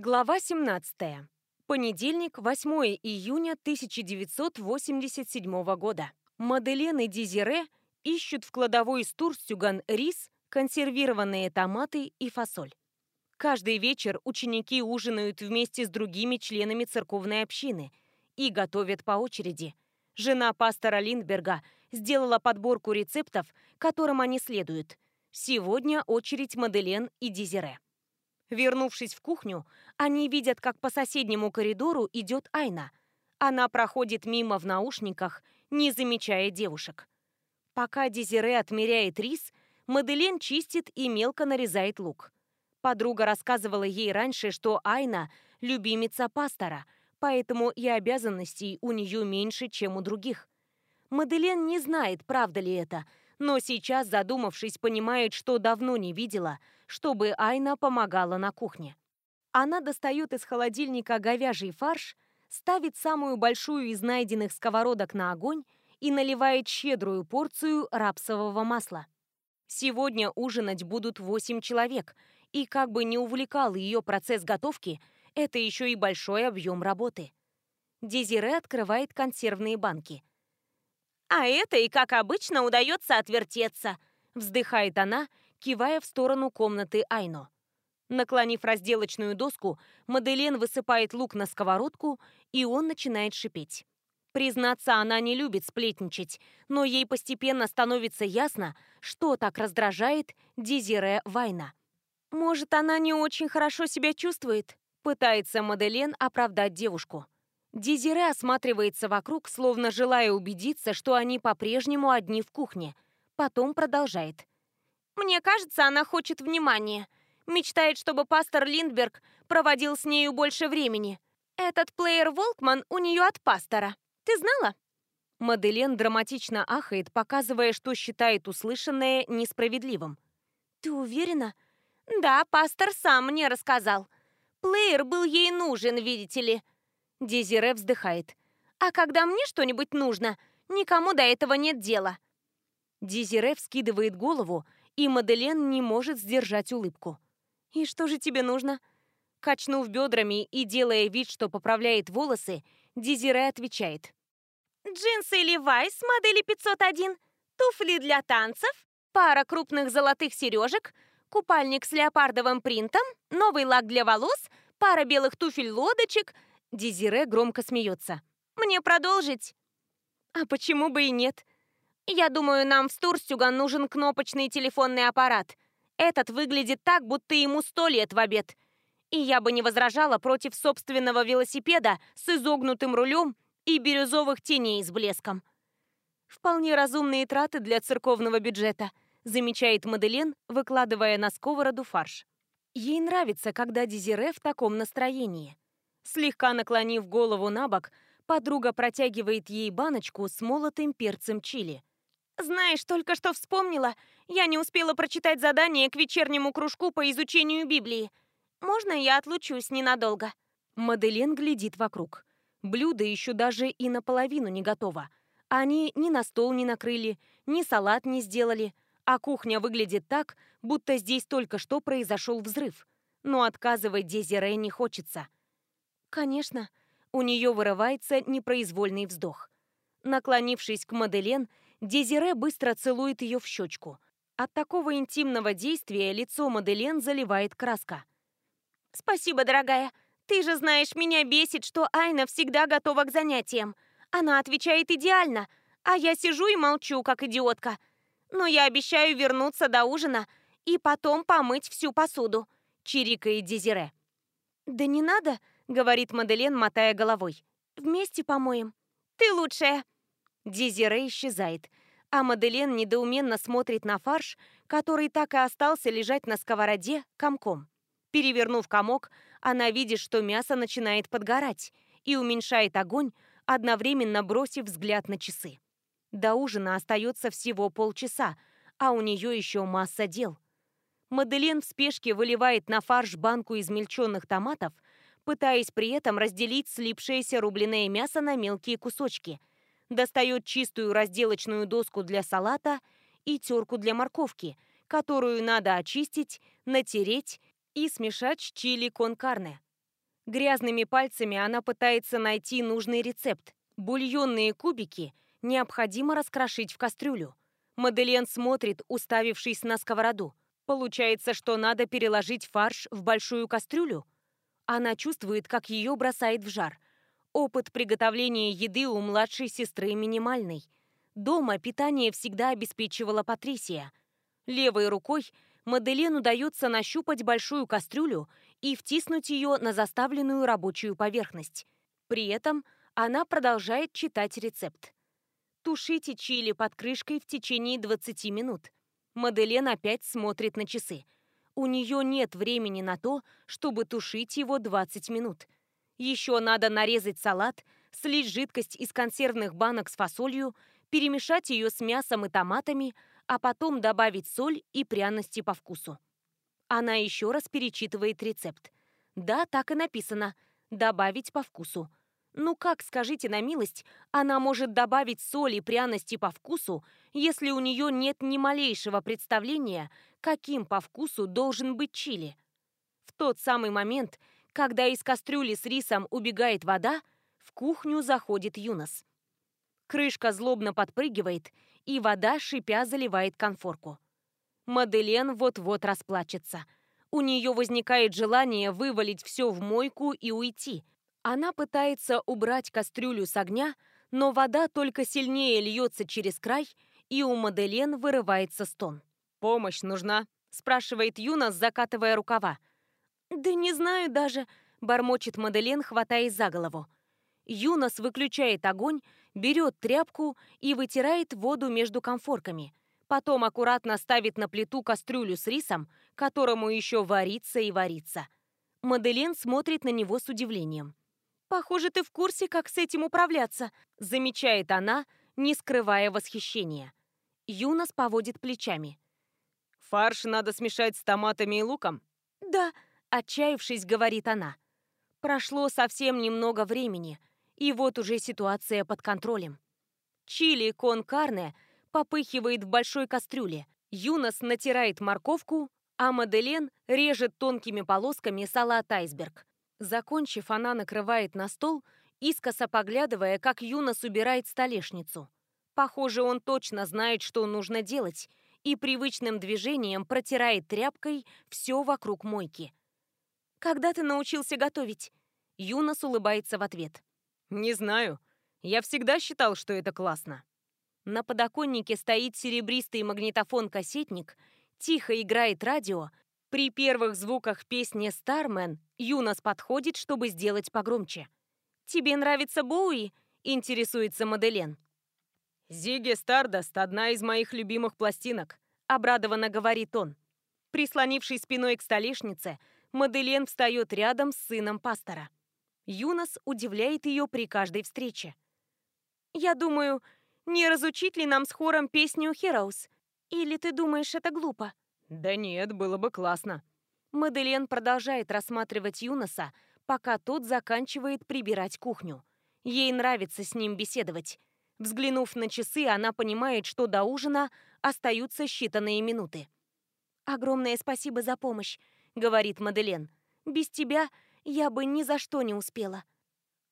Глава 17. Понедельник, 8 июня 1987 года. Маделен и ищут в кладовой Стурстюган рис, консервированные томаты и фасоль. Каждый вечер ученики ужинают вместе с другими членами церковной общины и готовят по очереди. Жена пастора Линдберга сделала подборку рецептов, которым они следуют. Сегодня очередь Маделен и Дизире. Вернувшись в кухню, они видят, как по соседнему коридору идет Айна. Она проходит мимо в наушниках, не замечая девушек. Пока Дезире отмеряет рис, Маделен чистит и мелко нарезает лук. Подруга рассказывала ей раньше, что Айна – любимица пастора, поэтому и обязанностей у нее меньше, чем у других. Маделен не знает, правда ли это, но сейчас, задумавшись, понимает, что давно не видела – чтобы Айна помогала на кухне. Она достает из холодильника говяжий фарш, ставит самую большую из найденных сковородок на огонь и наливает щедрую порцию рапсового масла. Сегодня ужинать будут 8 человек, и как бы не увлекал ее процесс готовки, это еще и большой объем работы. Дезире открывает консервные банки. «А это и, как обычно, удается отвертеться», — вздыхает она кивая в сторону комнаты Айно. Наклонив разделочную доску, Маделен высыпает лук на сковородку, и он начинает шипеть. Признаться, она не любит сплетничать, но ей постепенно становится ясно, что так раздражает Дезире Вайна. «Может, она не очень хорошо себя чувствует?» Пытается Маделен оправдать девушку. Дезире осматривается вокруг, словно желая убедиться, что они по-прежнему одни в кухне. Потом продолжает. Мне кажется, она хочет внимания. Мечтает, чтобы пастор Линдберг проводил с нею больше времени. Этот плеер Волкман у нее от пастора. Ты знала? Маделен драматично ахает, показывая, что считает услышанное несправедливым. Ты уверена? Да, пастор сам мне рассказал. Плеер был ей нужен, видите ли. Дезире вздыхает. А когда мне что-нибудь нужно, никому до этого нет дела. Дезире вскидывает голову и Маделен не может сдержать улыбку. «И что же тебе нужно?» Качнув бедрами и делая вид, что поправляет волосы, Дизире отвечает. «Джинсы Levi's модели 501, туфли для танцев, пара крупных золотых сережек, купальник с леопардовым принтом, новый лак для волос, пара белых туфель-лодочек». Дизире громко смеется. «Мне продолжить?» «А почему бы и нет?» Я думаю, нам в Стурстюган нужен кнопочный телефонный аппарат. Этот выглядит так, будто ему сто лет в обед. И я бы не возражала против собственного велосипеда с изогнутым рулем и бирюзовых теней с блеском. Вполне разумные траты для церковного бюджета, замечает Маделен, выкладывая на сковороду фарш. Ей нравится, когда Дезире в таком настроении. Слегка наклонив голову на бок, подруга протягивает ей баночку с молотым перцем чили. Знаешь, только что вспомнила, я не успела прочитать задание к вечернему кружку по изучению Библии. Можно я отлучусь ненадолго?» Маделен глядит вокруг. Блюдо еще даже и наполовину не готово. Они ни на стол не накрыли, ни салат не сделали, а кухня выглядит так, будто здесь только что произошел взрыв. Но отказывать Дезире не хочется. Конечно, у нее вырывается непроизвольный вздох. Наклонившись к Маделен, Дезире быстро целует ее в щечку. От такого интимного действия лицо Маделен заливает краска. «Спасибо, дорогая. Ты же знаешь, меня бесит, что Айна всегда готова к занятиям. Она отвечает идеально, а я сижу и молчу, как идиотка. Но я обещаю вернуться до ужина и потом помыть всю посуду», — чирикает Дезире. «Да не надо», — говорит Маделен, мотая головой. «Вместе помоем». «Ты лучшая», Дезире исчезает, а Маделен недоуменно смотрит на фарш, который так и остался лежать на сковороде комком. Перевернув комок, она видит, что мясо начинает подгорать и уменьшает огонь, одновременно бросив взгляд на часы. До ужина остается всего полчаса, а у нее еще масса дел. Маделен в спешке выливает на фарш банку измельченных томатов, пытаясь при этом разделить слипшееся рубленое мясо на мелкие кусочки, достает чистую разделочную доску для салата и терку для морковки, которую надо очистить, натереть и смешать с чили кон карне. Грязными пальцами она пытается найти нужный рецепт. Бульонные кубики необходимо раскрошить в кастрюлю. Маделен смотрит, уставившись на сковороду. Получается, что надо переложить фарш в большую кастрюлю? Она чувствует, как ее бросает в жар. Опыт приготовления еды у младшей сестры минимальный. Дома питание всегда обеспечивала Патрисия. Левой рукой Маделен удается нащупать большую кастрюлю и втиснуть ее на заставленную рабочую поверхность. При этом она продолжает читать рецепт. Тушите чили под крышкой в течение 20 минут. Маделен опять смотрит на часы. У нее нет времени на то, чтобы тушить его 20 минут. Еще надо нарезать салат, слить жидкость из консервных банок с фасолью, перемешать ее с мясом и томатами, а потом добавить соль и пряности по вкусу. Она еще раз перечитывает рецепт. Да, так и написано. Добавить по вкусу. Ну как, скажите на милость, она может добавить соль и пряности по вкусу, если у нее нет ни малейшего представления, каким по вкусу должен быть чили? В тот самый момент, когда из кастрюли с рисом убегает вода, в кухню заходит Юнос. Крышка злобно подпрыгивает, и вода, шипя, заливает конфорку. Маделен вот-вот расплачется. У нее возникает желание вывалить все в мойку и уйти. Она пытается убрать кастрюлю с огня, но вода только сильнее льется через край, и у Маделен вырывается стон. «Помощь нужна?» – спрашивает Юна, закатывая рукава. «Да не знаю даже», – бормочет Маделен, хватаясь за голову. Юнос выключает огонь, берет тряпку и вытирает воду между конфорками. Потом аккуратно ставит на плиту кастрюлю с рисом, которому еще варится и варится. Маделен смотрит на него с удивлением. «Похоже, ты в курсе, как с этим управляться», замечает она, не скрывая восхищения. Юнос поводит плечами. «Фарш надо смешать с томатами и луком?» «Да», — отчаявшись, говорит она. Прошло совсем немного времени, и вот уже ситуация под контролем. Чили кон карне попыхивает в большой кастрюле. Юнос натирает морковку, а Маделен режет тонкими полосками салат айсберг. Закончив, она накрывает на стол, искоса поглядывая, как Юнос убирает столешницу. Похоже, он точно знает, что нужно делать, и привычным движением протирает тряпкой все вокруг мойки. «Когда ты научился готовить?» Юнос улыбается в ответ. «Не знаю. Я всегда считал, что это классно». На подоконнике стоит серебристый магнитофон-кассетник, тихо играет радио. При первых звуках песни «Стармен» Юнос подходит, чтобы сделать погромче. «Тебе нравится Боуи?» – интересуется Маделен. «Зиги Стардаст – одна из моих любимых пластинок», – обрадованно говорит он. Прислонившись спиной к столешнице, Маделен встает рядом с сыном пастора. Юнос удивляет ее при каждой встрече. «Я думаю, не разучить ли нам с хором песню «Heroes»? Или ты думаешь, это глупо?» «Да нет, было бы классно». Маделен продолжает рассматривать Юноса, пока тот заканчивает прибирать кухню. Ей нравится с ним беседовать. Взглянув на часы, она понимает, что до ужина остаются считанные минуты. «Огромное спасибо за помощь», — говорит Маделен. «Без тебя я бы ни за что не успела.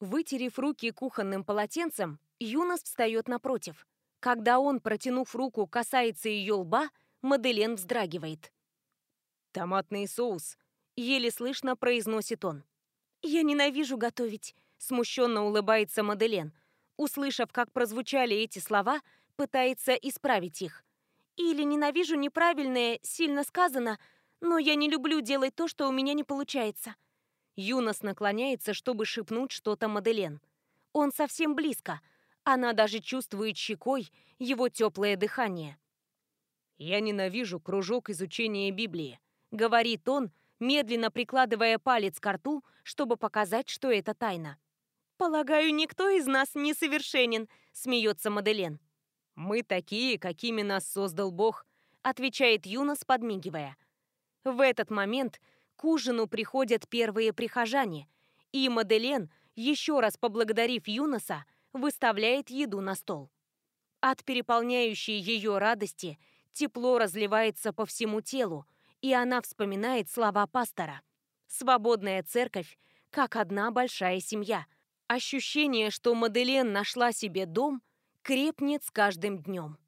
Вытерев руки кухонным полотенцем, Юнос встает напротив. Когда он, протянув руку, касается ее лба, Маделен вздрагивает. «Томатный соус», — еле слышно произносит он. «Я ненавижу готовить», — смущенно улыбается Маделен. Услышав, как прозвучали эти слова, пытается исправить их. «Или ненавижу неправильное, сильно сказано, но я не люблю делать то, что у меня не получается». Юнос наклоняется, чтобы шепнуть что-то Маделен. Он совсем близко. Она даже чувствует щекой его теплое дыхание. «Я ненавижу кружок изучения Библии», — говорит он, медленно прикладывая палец к рту, чтобы показать, что это тайна. «Полагаю, никто из нас не совершенен», — смеется Маделен. «Мы такие, какими нас создал Бог», — отвечает Юнос, подмигивая. В этот момент к ужину приходят первые прихожане, и Маделен, еще раз поблагодарив Юноса, выставляет еду на стол. От переполняющей ее радости тепло разливается по всему телу, и она вспоминает слова пастора. «Свободная церковь как одна большая семья. Ощущение, что Маделен нашла себе дом, крепнет с каждым днем.